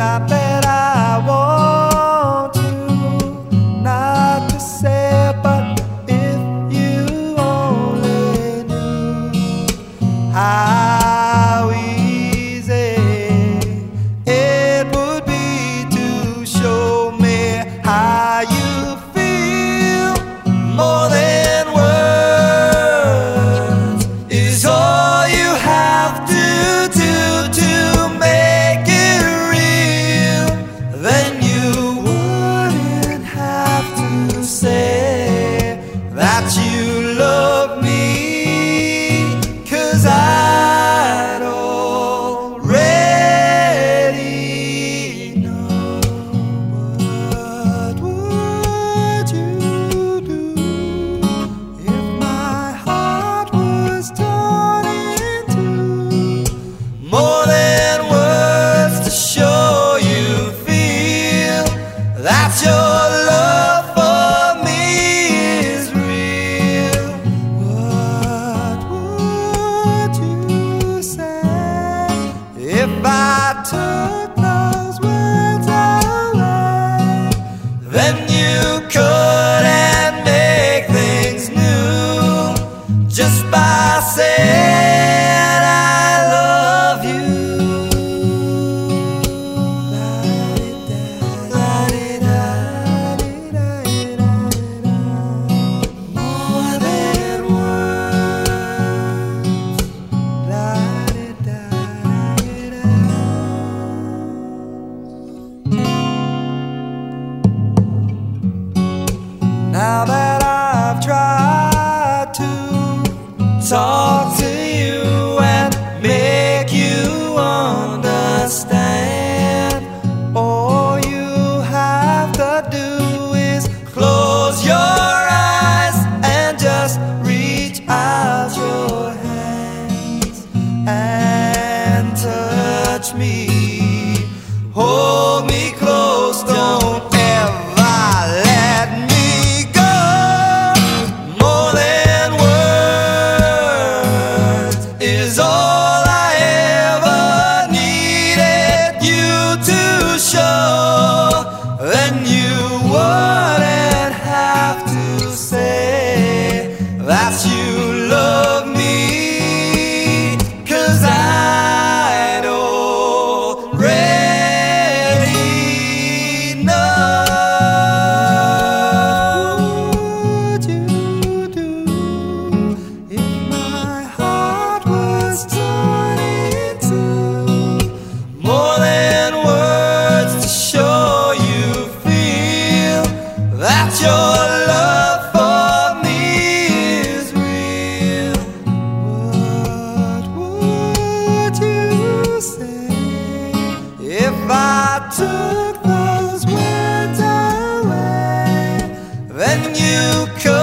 not that I want to, not to say, but if you only knew. That your love for me is real. What would you say if I took those words away? Then you could and make things new just by saying. hearts and you could.